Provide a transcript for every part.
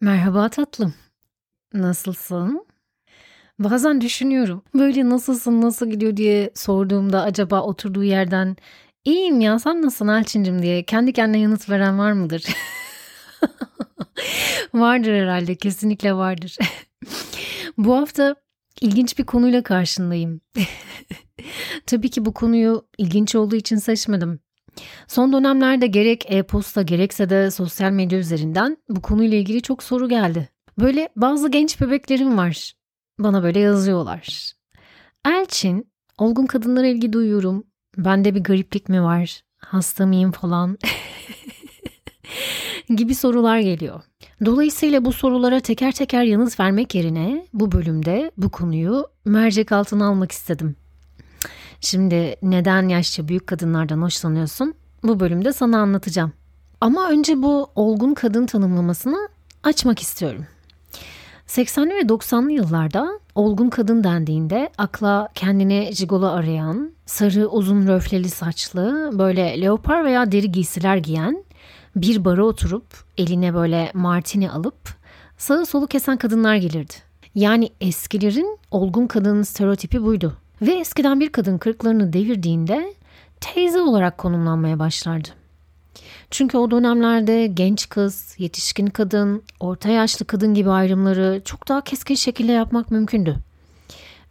Merhaba tatlım. Nasılsın? Bazen düşünüyorum. Böyle nasılsın, nasıl gidiyor diye sorduğumda acaba oturduğu yerden iyiyim ya sen nasılsın Elçincim diye kendi kendine yanıt veren var mıdır? vardır herhalde kesinlikle vardır. Bu hafta ilginç bir konuyla karşındayım. Tabii ki bu konuyu ilginç olduğu için seçmedim. Son dönemlerde gerek e-posta gerekse de sosyal medya üzerinden bu konuyla ilgili çok soru geldi. Böyle bazı genç bebeklerim var. Bana böyle yazıyorlar. Elçin, olgun kadınlara ilgi duyuyorum. Bende bir gariplik mi var? Hasta mıyım falan? gibi sorular geliyor. Dolayısıyla bu sorulara teker teker yanıt vermek yerine bu bölümde bu konuyu mercek altına almak istedim. Şimdi neden yaşça büyük kadınlardan hoşlanıyorsun? Bu bölümde sana anlatacağım. Ama önce bu olgun kadın tanımlamasını açmak istiyorum. 80'li ve 90'lı yıllarda olgun kadın dendiğinde akla kendine jigolo arayan, sarı uzun röfleli saçlı, böyle leopar veya deri giysiler giyen, bir bara oturup eline böyle martini alıp sağı solu kesen kadınlar gelirdi. Yani eskilerin olgun kadının stereotipi buydu. Ve eskiden bir kadın kırklarını devirdiğinde teyze olarak konumlanmaya başlardı. Çünkü o dönemlerde genç kız, yetişkin kadın, orta yaşlı kadın gibi ayrımları çok daha keskin şekilde yapmak mümkündü.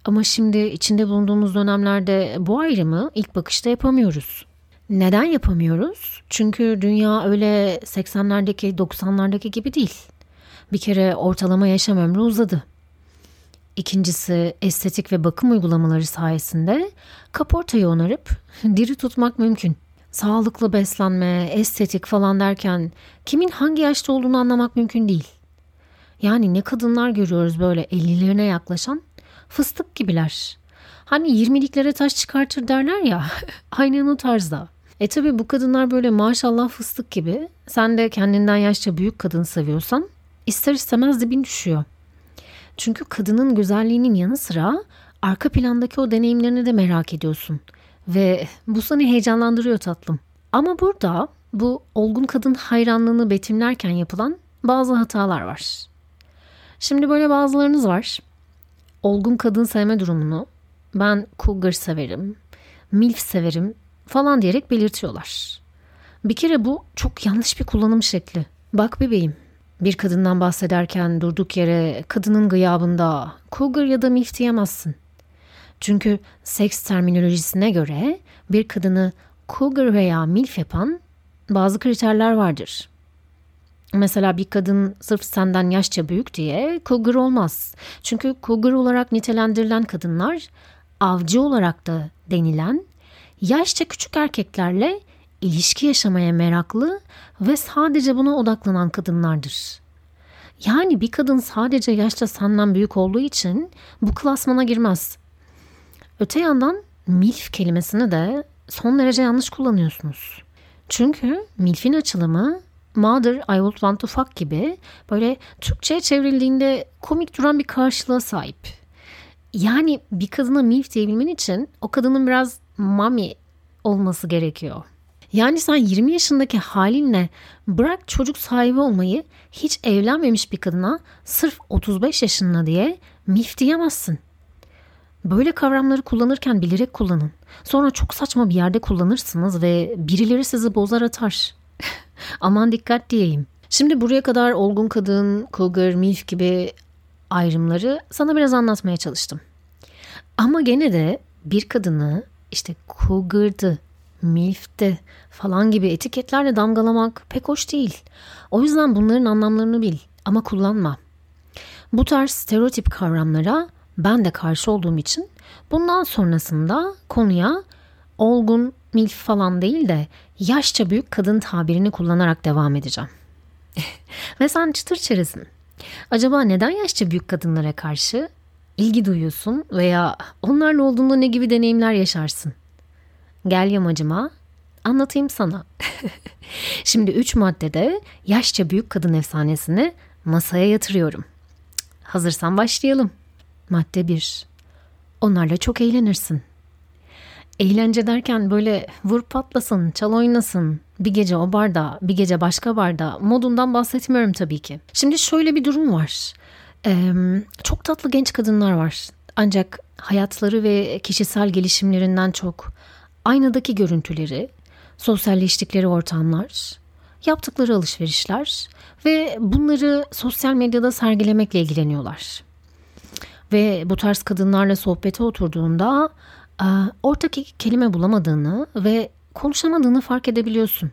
Ama şimdi içinde bulunduğumuz dönemlerde bu ayrımı ilk bakışta yapamıyoruz. Neden yapamıyoruz? Çünkü dünya öyle 80'lerdeki 90'lardaki gibi değil. Bir kere ortalama yaşam ömrü uzadı. İkincisi estetik ve bakım uygulamaları sayesinde kaportayı onarıp diri tutmak mümkün. Sağlıklı beslenme, estetik falan derken kimin hangi yaşta olduğunu anlamak mümkün değil. Yani ne kadınlar görüyoruz böyle 50'lerine yaklaşan fıstık gibiler. Hani 20'liklere taş çıkartır derler ya aynen o tarzda. E tabi bu kadınlar böyle maşallah fıstık gibi. Sen de kendinden yaşça büyük kadın seviyorsan ister istemez dibin düşüyor. Çünkü kadının güzelliğinin yanı sıra arka plandaki o deneyimlerini de merak ediyorsun. Ve bu seni heyecanlandırıyor tatlım. Ama burada bu olgun kadın hayranlığını betimlerken yapılan bazı hatalar var. Şimdi böyle bazılarınız var. Olgun kadın sevme durumunu ben cougar severim, milf severim falan diyerek belirtiyorlar. Bir kere bu çok yanlış bir kullanım şekli. Bak bebeğim bir kadından bahsederken durduk yere kadının gıyabında cougar ya da milf diyemezsin. Çünkü seks terminolojisine göre bir kadını cougar veya milf yapan bazı kriterler vardır. Mesela bir kadın sırf senden yaşça büyük diye cougar olmaz. Çünkü cougar olarak nitelendirilen kadınlar avcı olarak da denilen yaşça küçük erkeklerle ilişki yaşamaya meraklı ve sadece buna odaklanan kadınlardır. Yani bir kadın sadece yaşta senden büyük olduğu için bu klasmana girmez. Öte yandan MILF kelimesini de son derece yanlış kullanıyorsunuz. Çünkü MILF'in açılımı Mother I Would Want to Fuck gibi böyle Türkçe'ye çevrildiğinde komik duran bir karşılığa sahip. Yani bir kadına MILF diyebilmen için o kadının biraz mami olması gerekiyor. Yani sen 20 yaşındaki halinle bırak çocuk sahibi olmayı hiç evlenmemiş bir kadına sırf 35 yaşında diye mif diyemezsin. Böyle kavramları kullanırken bilerek kullanın. Sonra çok saçma bir yerde kullanırsınız ve birileri sizi bozar atar. Aman dikkat diyeyim. Şimdi buraya kadar olgun kadın, cougar, milf gibi ayrımları sana biraz anlatmaya çalıştım. Ama gene de bir kadını işte cougar'dı, milf'te falan gibi etiketlerle damgalamak pek hoş değil. O yüzden bunların anlamlarını bil ama kullanma. Bu tarz stereotip kavramlara ben de karşı olduğum için bundan sonrasında konuya olgun, milf falan değil de yaşça büyük kadın tabirini kullanarak devam edeceğim. Ve sen çıtır çeresin. Acaba neden yaşça büyük kadınlara karşı ilgi duyuyorsun veya onlarla olduğunda ne gibi deneyimler yaşarsın? Gel yamacıma anlatayım sana. Şimdi üç maddede yaşça büyük kadın efsanesini masaya yatırıyorum. Hazırsan başlayalım. Madde 1. Onlarla çok eğlenirsin. Eğlence derken böyle vur patlasın, çal oynasın, Bir gece o barda, bir gece başka barda modundan bahsetmiyorum tabii ki. Şimdi şöyle bir durum var. Ee, çok tatlı genç kadınlar var. Ancak hayatları ve kişisel gelişimlerinden çok aynadaki görüntüleri, sosyalleştikleri ortamlar, yaptıkları alışverişler ve bunları sosyal medyada sergilemekle ilgileniyorlar. Ve bu tarz kadınlarla sohbete oturduğunda ortak iki kelime bulamadığını ve konuşamadığını fark edebiliyorsun.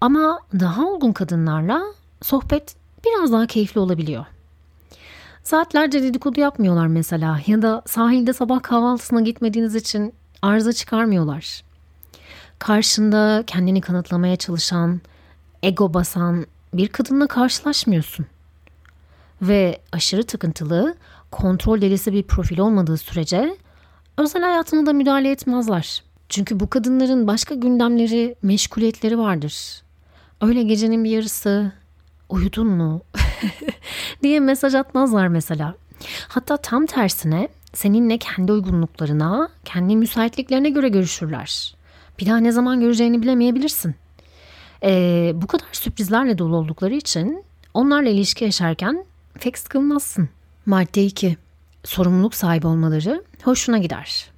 Ama daha olgun kadınlarla sohbet biraz daha keyifli olabiliyor. Saatlerce dedikodu yapmıyorlar mesela ya da sahilde sabah kahvaltısına gitmediğiniz için arıza çıkarmıyorlar. Karşında kendini kanıtlamaya çalışan, ego basan bir kadınla karşılaşmıyorsun. Ve aşırı takıntılı, kontrol delisi bir profil olmadığı sürece özel hayatına da müdahale etmezler. Çünkü bu kadınların başka gündemleri, meşguliyetleri vardır. Öyle gecenin bir yarısı uyudun mu diye mesaj atmazlar mesela. Hatta tam tersine seninle kendi uygunluklarına, kendi müsaitliklerine göre görüşürler. Bir daha ne zaman göreceğini bilemeyebilirsin. Ee, bu kadar sürprizlerle dolu oldukları için onlarla ilişki yaşarken pek sıkılmazsın. Madde 2. Sorumluluk sahibi olmaları hoşuna gider.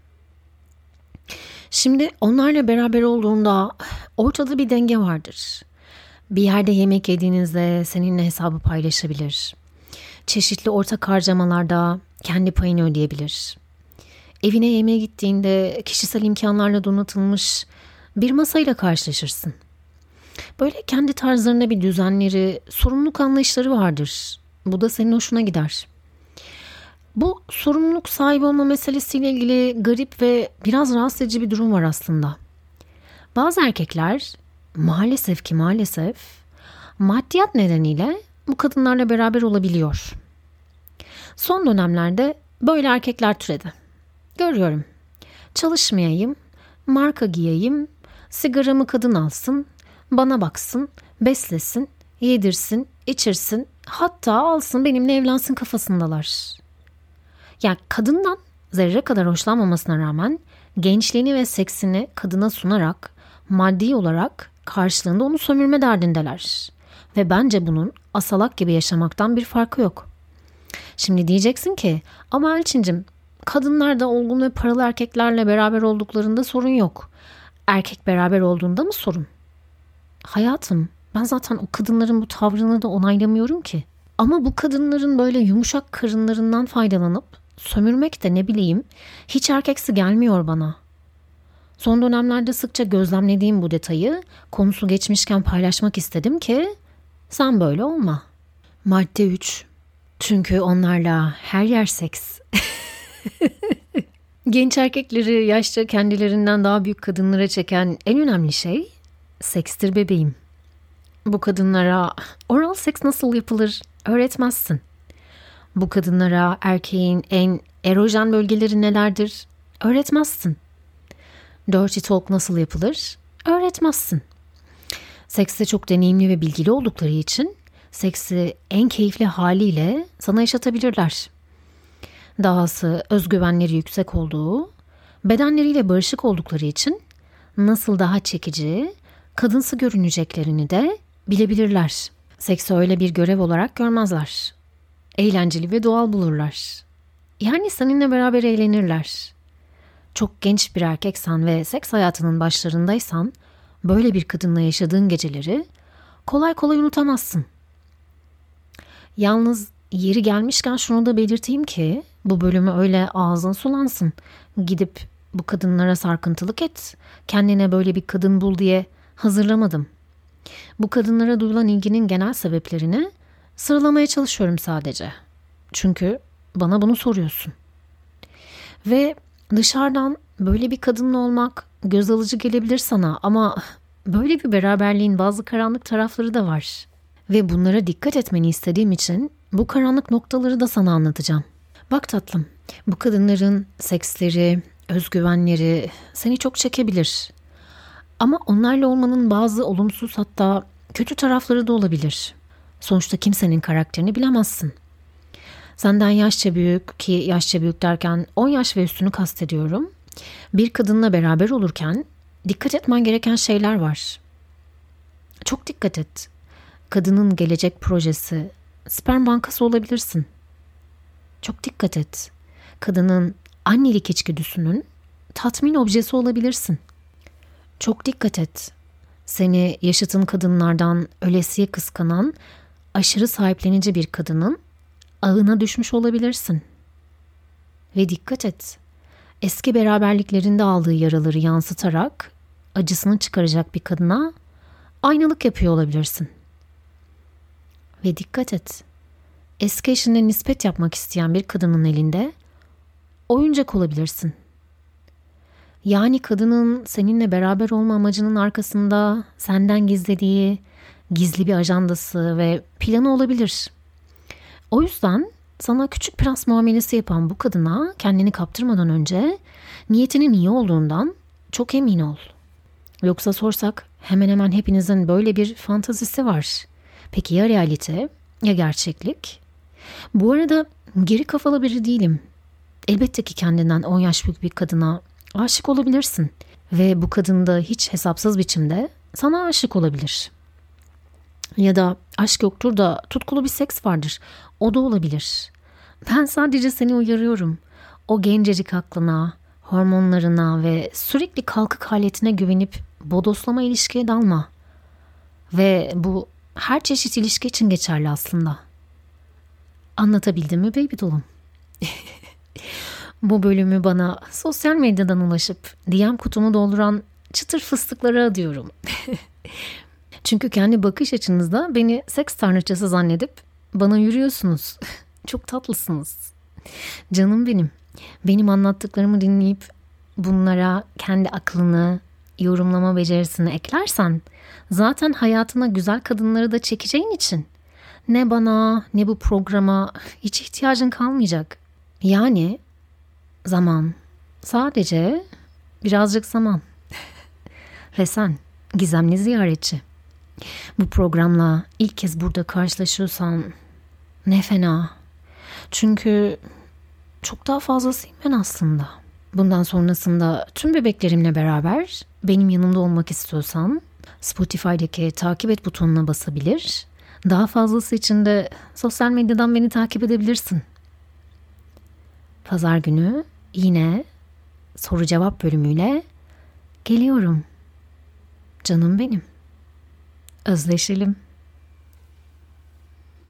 Şimdi onlarla beraber olduğunda ortada bir denge vardır. Bir yerde yemek yediğinizde seninle hesabı paylaşabilir. Çeşitli ortak harcamalarda kendi payını ödeyebilir. Evine yemeğe gittiğinde kişisel imkanlarla donatılmış bir masayla karşılaşırsın. Böyle kendi tarzlarına bir düzenleri, sorumluluk anlayışları vardır. Bu da senin hoşuna gider. Bu sorumluluk sahibi olma meselesiyle ilgili garip ve biraz rahatsız edici bir durum var aslında. Bazı erkekler maalesef ki maalesef maddiyat nedeniyle bu kadınlarla beraber olabiliyor. Son dönemlerde böyle erkekler türedi. Görüyorum. Çalışmayayım, marka giyeyim, sigaramı kadın alsın, bana baksın, beslesin, yedirsin, içirsin, hatta alsın benimle evlensin kafasındalar. Yani kadından zerre kadar hoşlanmamasına rağmen gençliğini ve seksini kadına sunarak maddi olarak karşılığında onu sömürme derdindeler. Ve bence bunun asalak gibi yaşamaktan bir farkı yok. Şimdi diyeceksin ki ama Elçincim kadınlar da olgun ve paralı erkeklerle beraber olduklarında sorun yok. Erkek beraber olduğunda mı sorun? Hayatım ben zaten o kadınların bu tavrını da onaylamıyorum ki. Ama bu kadınların böyle yumuşak karınlarından faydalanıp sömürmek de ne bileyim hiç erkeksi gelmiyor bana. Son dönemlerde sıkça gözlemlediğim bu detayı konusu geçmişken paylaşmak istedim ki sen böyle olma. Madde 3. Çünkü onlarla her yer seks. Genç erkekleri yaşça kendilerinden daha büyük kadınlara çeken en önemli şey sekstir bebeğim. Bu kadınlara oral seks nasıl yapılır öğretmezsin. Bu kadınlara erkeğin en erojen bölgeleri nelerdir öğretmezsin. Dirty talk nasıl yapılır öğretmezsin. Sekste çok deneyimli ve bilgili oldukları için seksi en keyifli haliyle sana yaşatabilirler. Dahası özgüvenleri yüksek olduğu, bedenleriyle barışık oldukları için nasıl daha çekici, kadınsı görüneceklerini de bilebilirler. Seksi öyle bir görev olarak görmezler. Eğlenceli ve doğal bulurlar. Yani seninle beraber eğlenirler. Çok genç bir erkeksen ve seks hayatının başlarındaysan böyle bir kadınla yaşadığın geceleri kolay kolay unutamazsın. Yalnız yeri gelmişken şunu da belirteyim ki bu bölümü öyle ağzın sulansın. Gidip bu kadınlara sarkıntılık et. Kendine böyle bir kadın bul diye hazırlamadım. Bu kadınlara duyulan ilginin genel sebeplerini sıralamaya çalışıyorum sadece. Çünkü bana bunu soruyorsun. Ve dışarıdan böyle bir kadınla olmak göz alıcı gelebilir sana ama böyle bir beraberliğin bazı karanlık tarafları da var. Ve bunlara dikkat etmeni istediğim için bu karanlık noktaları da sana anlatacağım. Bak tatlım, bu kadınların seksleri, özgüvenleri seni çok çekebilir. Ama onlarla olmanın bazı olumsuz hatta kötü tarafları da olabilir. Sonuçta kimsenin karakterini bilemezsin. Senden yaşça büyük ki yaşça büyük derken 10 yaş ve üstünü kastediyorum. Bir kadınla beraber olurken dikkat etmen gereken şeyler var. Çok dikkat et. Kadının gelecek projesi, sperm bankası olabilirsin. Çok dikkat et. Kadının annelik içgüdüsünün tatmin objesi olabilirsin. Çok dikkat et. Seni yaşıtın kadınlardan ölesiye kıskanan, aşırı sahiplenici bir kadının ağına düşmüş olabilirsin. Ve dikkat et. Eski beraberliklerinde aldığı yaraları yansıtarak acısını çıkaracak bir kadına aynalık yapıyor olabilirsin. Ve dikkat et. Eski eşine nispet yapmak isteyen bir kadının elinde oyuncak olabilirsin. Yani kadının seninle beraber olma amacının arkasında senden gizlediği gizli bir ajandası ve planı olabilir. O yüzden sana küçük prens muamelesi yapan bu kadına kendini kaptırmadan önce niyetinin iyi olduğundan çok emin ol. Yoksa sorsak hemen hemen hepinizin böyle bir fantazisi var. Peki ya realite ya gerçeklik? Bu arada geri kafalı biri değilim. Elbette ki kendinden 10 yaş büyük bir kadına aşık olabilirsin ve bu kadın da hiç hesapsız biçimde sana aşık olabilir. Ya da aşk yoktur da tutkulu bir seks vardır. O da olabilir. Ben sadece seni uyarıyorum. O gencecik aklına, hormonlarına ve sürekli kalkık haletine güvenip bodoslama ilişkiye dalma. Ve bu her çeşit ilişki için geçerli aslında. Anlatabildim mi baby dolum? Bu bölümü bana sosyal medyadan ulaşıp DM kutumu dolduran çıtır fıstıklara adıyorum. Çünkü kendi bakış açınızda beni seks tanrıçası zannedip bana yürüyorsunuz. Çok tatlısınız. Canım benim. Benim anlattıklarımı dinleyip bunlara kendi aklını, yorumlama becerisini eklersen zaten hayatına güzel kadınları da çekeceğin için ne bana ne bu programa hiç ihtiyacın kalmayacak. Yani zaman. Sadece birazcık zaman. Ve sen gizemli ziyaretçi. Bu programla ilk kez burada karşılaşıyorsan ne fena. Çünkü çok daha fazlasıyım ben aslında. Bundan sonrasında tüm bebeklerimle beraber benim yanımda olmak istiyorsan Spotify'daki takip et butonuna basabilir. Daha fazlası için de sosyal medyadan beni takip edebilirsin. Pazar günü yine soru cevap bölümüyle geliyorum. Canım benim. Özleşelim.